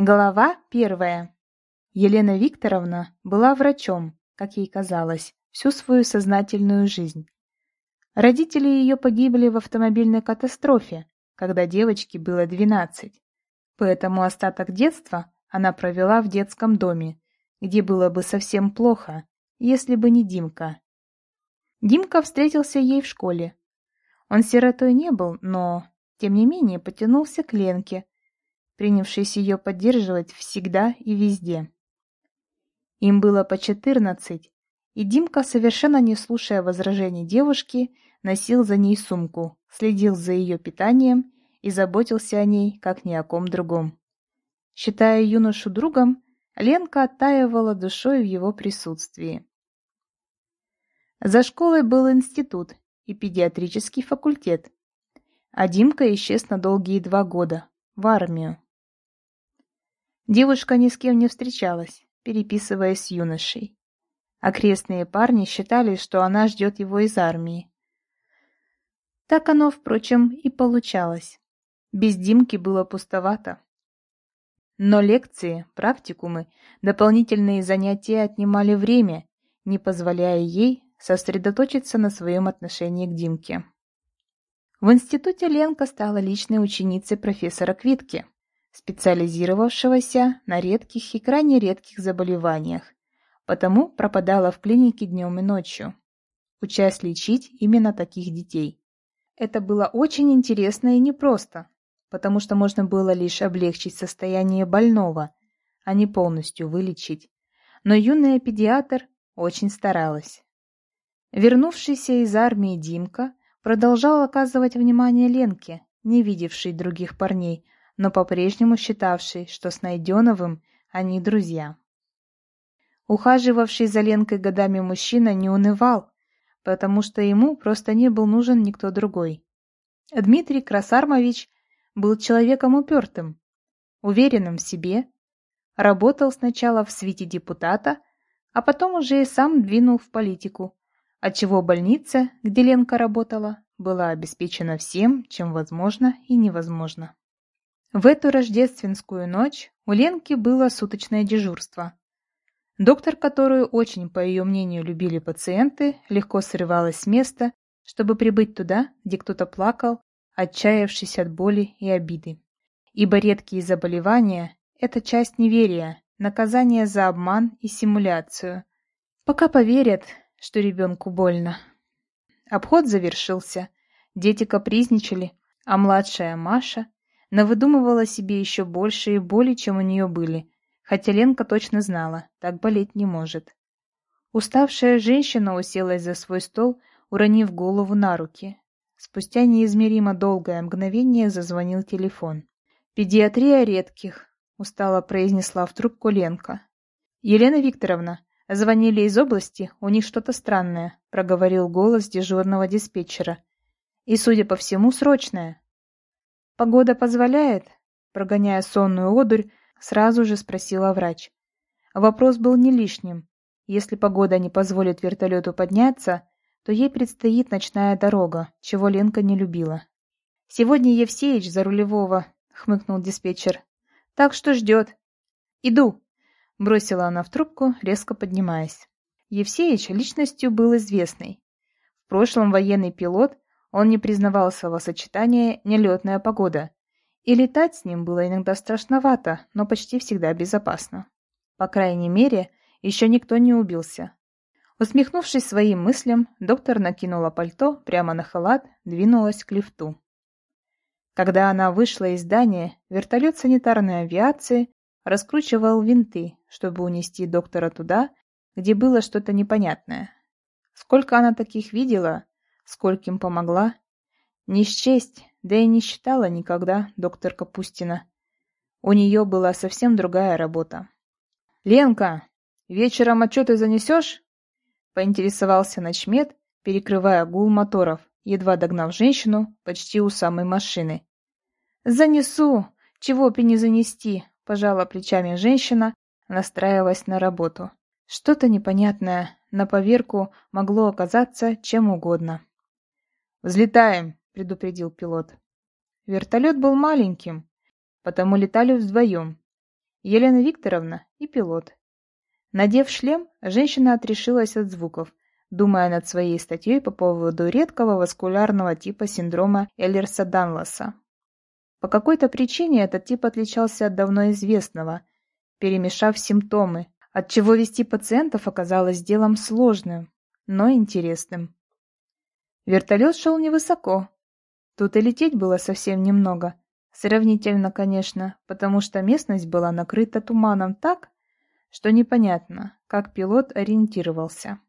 Глава первая. Елена Викторовна была врачом, как ей казалось, всю свою сознательную жизнь. Родители ее погибли в автомобильной катастрофе, когда девочке было 12. Поэтому остаток детства она провела в детском доме, где было бы совсем плохо, если бы не Димка. Димка встретился ей в школе. Он сиротой не был, но, тем не менее, потянулся к Ленке, принявшись ее поддерживать всегда и везде. Им было по четырнадцать, и Димка, совершенно не слушая возражений девушки, носил за ней сумку, следил за ее питанием и заботился о ней, как ни о ком другом. Считая юношу другом, Ленка оттаивала душой в его присутствии. За школой был институт и педиатрический факультет, а Димка исчез на долгие два года, в армию. Девушка ни с кем не встречалась, переписываясь с юношей. Окрестные парни считали, что она ждет его из армии. Так оно, впрочем, и получалось. Без Димки было пустовато. Но лекции, практикумы, дополнительные занятия отнимали время, не позволяя ей сосредоточиться на своем отношении к Димке. В институте Ленка стала личной ученицей профессора Квитки специализировавшегося на редких и крайне редких заболеваниях, потому пропадала в клинике днем и ночью, учась лечить именно таких детей. Это было очень интересно и непросто, потому что можно было лишь облегчить состояние больного, а не полностью вылечить. Но юная педиатр очень старалась. Вернувшийся из армии Димка продолжал оказывать внимание Ленке, не видевшей других парней, но по-прежнему считавший, что с Найденовым они друзья. Ухаживавший за Ленкой годами мужчина не унывал, потому что ему просто не был нужен никто другой. Дмитрий Красармович был человеком упертым, уверенным в себе, работал сначала в свите депутата, а потом уже и сам двинул в политику, отчего больница, где Ленка работала, была обеспечена всем, чем возможно и невозможно. В эту рождественскую ночь у Ленки было суточное дежурство. Доктор, которую очень, по ее мнению, любили пациенты, легко срывалась с места, чтобы прибыть туда, где кто-то плакал, отчаявшись от боли и обиды. Ибо редкие заболевания – это часть неверия, наказание за обман и симуляцию. Пока поверят, что ребенку больно. Обход завершился, дети капризничали, а младшая Маша – навыдумывала себе еще больше и боли, чем у нее были, хотя Ленка точно знала, так болеть не может. Уставшая женщина уселась за свой стол, уронив голову на руки. Спустя неизмеримо долгое мгновение зазвонил телефон. «Педиатрия редких», — устало произнесла в трубку Ленка. «Елена Викторовна, звонили из области, у них что-то странное», — проговорил голос дежурного диспетчера. «И, судя по всему, срочное». «Погода позволяет?» Прогоняя сонную одурь, сразу же спросила врач. Вопрос был не лишним. Если погода не позволит вертолету подняться, то ей предстоит ночная дорога, чего Ленка не любила. «Сегодня Евсеич за рулевого», — хмыкнул диспетчер. «Так что ждет». «Иду», — бросила она в трубку, резко поднимаясь. Евсеич личностью был известный. В прошлом военный пилот, он не признавал словосочетание «нелетная погода», и летать с ним было иногда страшновато, но почти всегда безопасно. По крайней мере, еще никто не убился. Усмехнувшись своим мыслям, доктор накинула пальто прямо на халат, двинулась к лифту. Когда она вышла из здания, вертолет санитарной авиации раскручивал винты, чтобы унести доктора туда, где было что-то непонятное. Сколько она таких видела, скольким помогла. Не счесть, да и не считала никогда доктор Капустина. У нее была совсем другая работа. «Ленка, вечером отчеты занесешь?» — поинтересовался ночмед, перекрывая гул моторов, едва догнав женщину почти у самой машины. «Занесу! Чего бы не занести!» — пожала плечами женщина, настраиваясь на работу. Что-то непонятное, на поверку могло оказаться чем угодно. «Взлетаем!» — предупредил пилот. Вертолет был маленьким, потому летали вдвоем. Елена Викторовна и пилот. Надев шлем, женщина отрешилась от звуков, думая над своей статьей по поводу редкого васкулярного типа синдрома Эллерса-Данлоса. По какой-то причине этот тип отличался от давно известного, перемешав симптомы, отчего вести пациентов оказалось делом сложным, но интересным. Вертолет шел невысоко. Тут и лететь было совсем немного. Сравнительно, конечно, потому что местность была накрыта туманом так, что непонятно, как пилот ориентировался.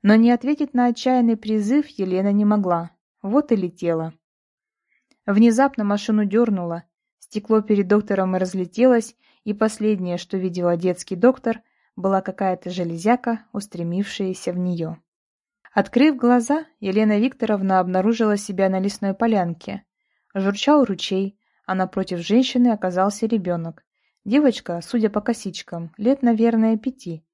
Но не ответить на отчаянный призыв Елена не могла. Вот и летела. Внезапно машину дернуло, стекло перед доктором разлетелось, и последнее, что видела детский доктор, была какая-то железяка, устремившаяся в нее. Открыв глаза, Елена Викторовна обнаружила себя на лесной полянке. Журчал ручей, а напротив женщины оказался ребенок. Девочка, судя по косичкам, лет, наверное, пяти.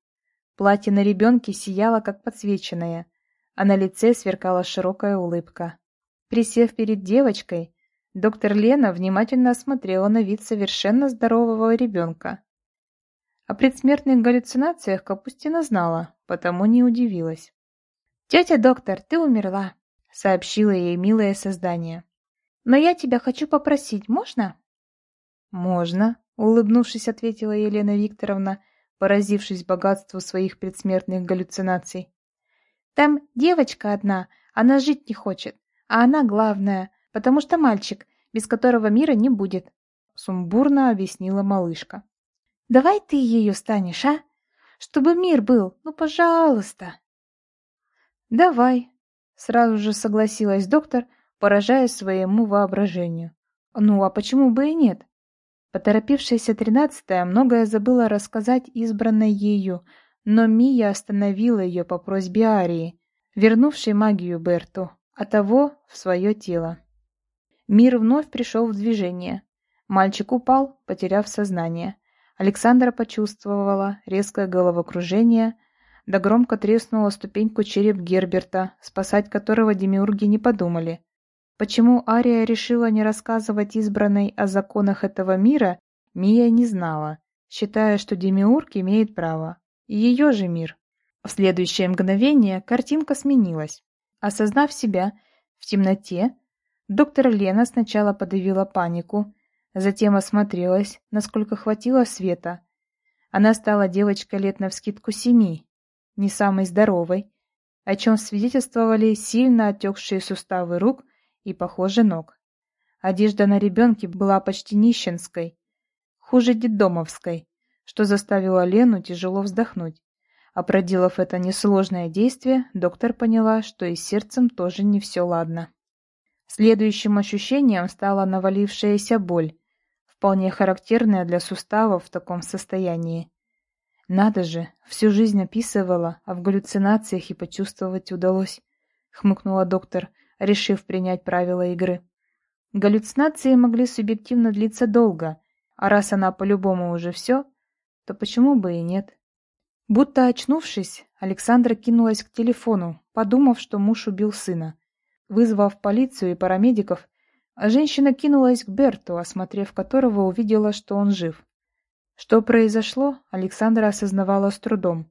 Платье на ребенке сияло, как подсвеченное, а на лице сверкала широкая улыбка. Присев перед девочкой, доктор Лена внимательно осмотрела на вид совершенно здорового ребенка. О предсмертных галлюцинациях Капустина знала, потому не удивилась. «Тетя доктор, ты умерла», — сообщила ей милое создание. «Но я тебя хочу попросить, можно?» «Можно», — улыбнувшись, ответила Елена Викторовна, поразившись богатству своих предсмертных галлюцинаций. «Там девочка одна, она жить не хочет, а она главная, потому что мальчик, без которого мира не будет», — сумбурно объяснила малышка. «Давай ты ее станешь, а? Чтобы мир был, ну, пожалуйста!» «Давай», — сразу же согласилась доктор, поражаясь своему воображению. «Ну, а почему бы и нет?» Поторопившаяся тринадцатая многое забыла рассказать избранной ею, но Мия остановила ее по просьбе Арии, вернувшей магию Берту, а того в свое тело. Мир вновь пришел в движение. Мальчик упал, потеряв сознание. Александра почувствовала резкое головокружение, да громко треснула ступеньку череп Герберта, спасать которого демиурги не подумали. Почему Ария решила не рассказывать избранной о законах этого мира, Мия не знала, считая, что Демиург имеет право. Ее же мир. В следующее мгновение картинка сменилась. Осознав себя в темноте, доктор Лена сначала подавила панику, затем осмотрелась, насколько хватило света. Она стала девочкой лет навскидку семи, не самой здоровой, о чем свидетельствовали сильно отекшие суставы рук и, похоже, ног. Одежда на ребенке была почти нищенской, хуже детдомовской, что заставило Лену тяжело вздохнуть. А проделав это несложное действие, доктор поняла, что и с сердцем тоже не все ладно. Следующим ощущением стала навалившаяся боль, вполне характерная для суставов в таком состоянии. Надо же, всю жизнь описывала, а в галлюцинациях и почувствовать удалось, хмыкнула доктор, решив принять правила игры. Галлюцинации могли субъективно длиться долго, а раз она по-любому уже все, то почему бы и нет? Будто очнувшись, Александра кинулась к телефону, подумав, что муж убил сына. Вызвав полицию и парамедиков, женщина кинулась к Берту, осмотрев которого увидела, что он жив. Что произошло, Александра осознавала с трудом.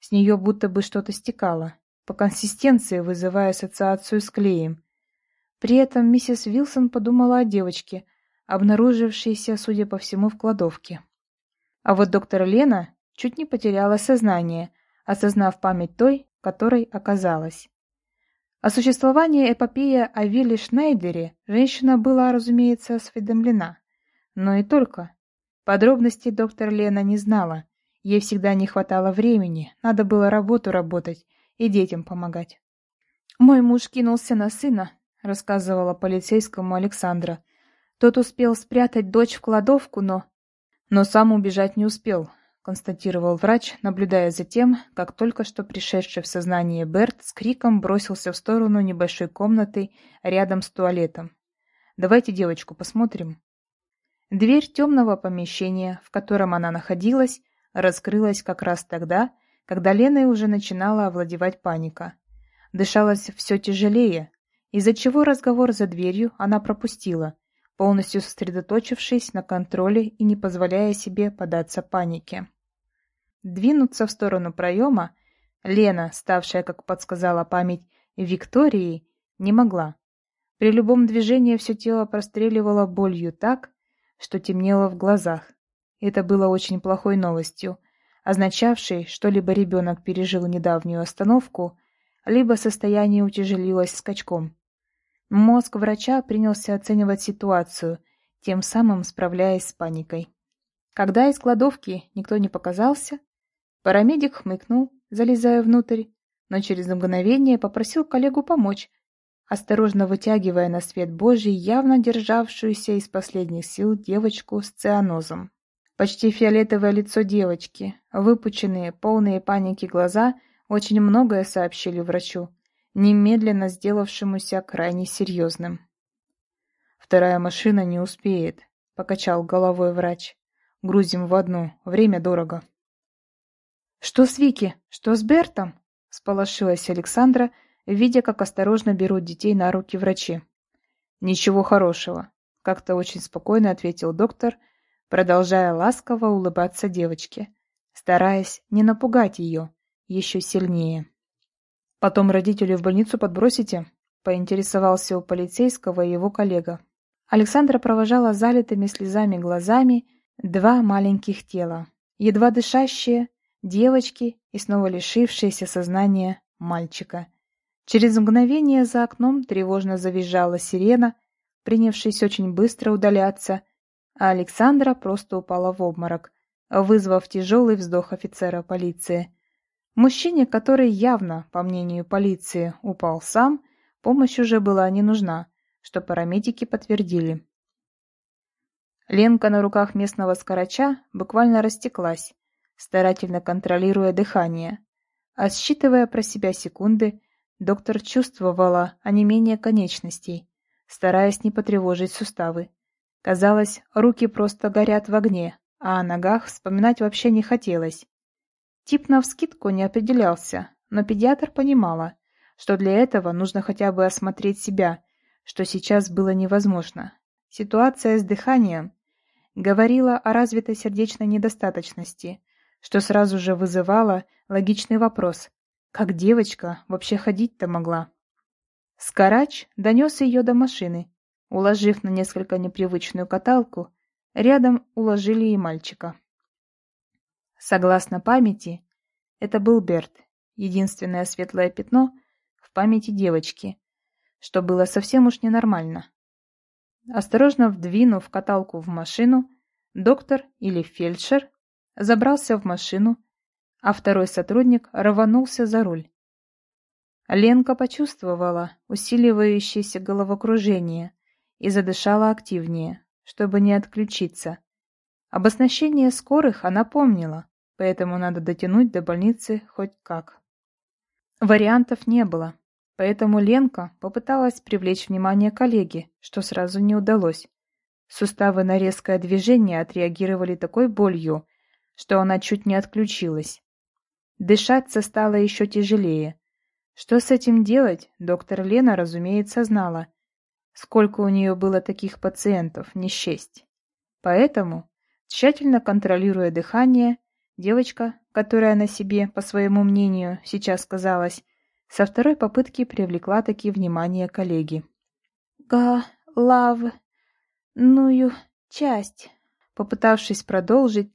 С нее будто бы что-то стекало по консистенции вызывая ассоциацию с клеем. При этом миссис Вилсон подумала о девочке, обнаружившейся, судя по всему, в кладовке. А вот доктор Лена чуть не потеряла сознание, осознав память той, которой оказалась. О существовании эпопеи о Вилле Шнайдере женщина была, разумеется, осведомлена. Но и только. Подробностей доктор Лена не знала. Ей всегда не хватало времени, надо было работу работать, и детям помогать. «Мой муж кинулся на сына», — рассказывала полицейскому Александра. «Тот успел спрятать дочь в кладовку, но...» «Но сам убежать не успел», — констатировал врач, наблюдая за тем, как только что пришедший в сознание Берт с криком бросился в сторону небольшой комнаты рядом с туалетом. «Давайте девочку посмотрим». Дверь темного помещения, в котором она находилась, раскрылась как раз тогда, когда Леной уже начинала овладевать паника. Дышалось все тяжелее, из-за чего разговор за дверью она пропустила, полностью сосредоточившись на контроле и не позволяя себе податься панике. Двинуться в сторону проема Лена, ставшая, как подсказала память, Викторией, не могла. При любом движении все тело простреливало болью так, что темнело в глазах. Это было очень плохой новостью, означавшей, что либо ребенок пережил недавнюю остановку, либо состояние утяжелилось скачком. Мозг врача принялся оценивать ситуацию, тем самым справляясь с паникой. Когда из кладовки никто не показался, парамедик хмыкнул, залезая внутрь, но через мгновение попросил коллегу помочь, осторожно вытягивая на свет Божий явно державшуюся из последних сил девочку с цианозом. Почти фиолетовое лицо девочки, выпученные, полные паники глаза очень многое сообщили врачу, немедленно сделавшемуся крайне серьезным. «Вторая машина не успеет», — покачал головой врач. «Грузим в одну, время дорого». «Что с Вики? Что с Бертом?» — сполошилась Александра, видя, как осторожно берут детей на руки врачи. «Ничего хорошего», — как-то очень спокойно ответил доктор, продолжая ласково улыбаться девочке, стараясь не напугать ее еще сильнее. Потом родителей в больницу подбросите?» — поинтересовался у полицейского его коллега. Александра провожала залитыми слезами глазами два маленьких тела, едва дышащие, девочки и снова лишившиеся сознания мальчика. Через мгновение за окном тревожно завизжала сирена, принявшись очень быстро удаляться, а Александра просто упала в обморок, вызвав тяжелый вздох офицера полиции. Мужчине, который явно, по мнению полиции, упал сам, помощь уже была не нужна, что парамедики подтвердили. Ленка на руках местного скорача буквально растеклась, старательно контролируя дыхание. А считывая про себя секунды, доктор чувствовала онемение конечностей, стараясь не потревожить суставы. Казалось, руки просто горят в огне, а о ногах вспоминать вообще не хотелось. Тип навскидку не определялся, но педиатр понимала, что для этого нужно хотя бы осмотреть себя, что сейчас было невозможно. Ситуация с дыханием говорила о развитой сердечной недостаточности, что сразу же вызывало логичный вопрос, как девочка вообще ходить-то могла? Скарач донес ее до машины, уложив на несколько непривычную каталку, рядом уложили и мальчика. Согласно памяти, это был Берт, единственное светлое пятно в памяти девочки, что было совсем уж ненормально. Осторожно вдвинув каталку в машину, доктор или фельдшер забрался в машину, а второй сотрудник рванулся за руль. Ленка почувствовала усиливающееся головокружение и задышала активнее, чтобы не отключиться. Об оснащении скорых она помнила, поэтому надо дотянуть до больницы хоть как. Вариантов не было, поэтому Ленка попыталась привлечь внимание коллеги, что сразу не удалось. Суставы на резкое движение отреагировали такой болью, что она чуть не отключилась. Дышаться стало еще тяжелее. Что с этим делать, доктор Лена, разумеется, знала. Сколько у нее было таких пациентов, не счесть. Поэтому, тщательно контролируя дыхание, Девочка, которая на себе, по своему мнению, сейчас казалась, со второй попытки привлекла такие внимание коллеги. «Га-лав... ную часть...» Попытавшись продолжить,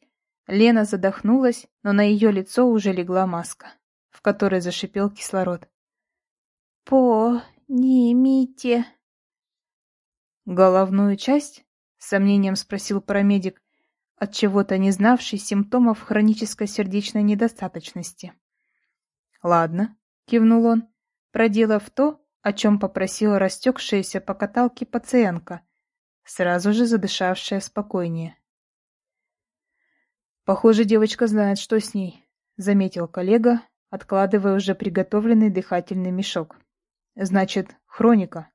Лена задохнулась, но на ее лицо уже легла маска, в которой зашипел кислород. «По-нимите...» «Головную часть?» — с сомнением спросил парамедик, от чего-то не знавший симптомов хронической сердечной недостаточности. Ладно, кивнул он, проделав то, о чем попросила растекшаяся по каталке пациентка, сразу же задышавшая спокойнее. Похоже, девочка знает, что с ней, заметил коллега, откладывая уже приготовленный дыхательный мешок. Значит, хроника.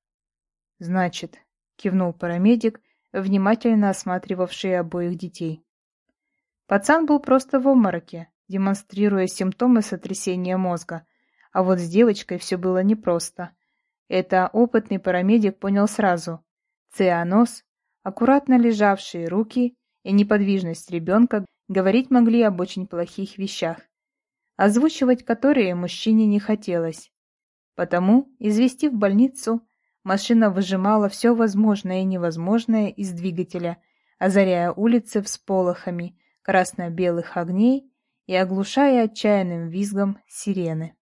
Значит, кивнул парамедик внимательно осматривавшие обоих детей. Пацан был просто в обмороке, демонстрируя симптомы сотрясения мозга, а вот с девочкой все было непросто. Это опытный парамедик понял сразу. Цианоз, Аккуратно лежавшие руки и неподвижность ребенка говорить могли об очень плохих вещах, озвучивать которые мужчине не хотелось. Потому, известив больницу, машина выжимала все возможное и невозможное из двигателя, озаряя улицы всполохами красно-белых огней и оглушая отчаянным визгом сирены.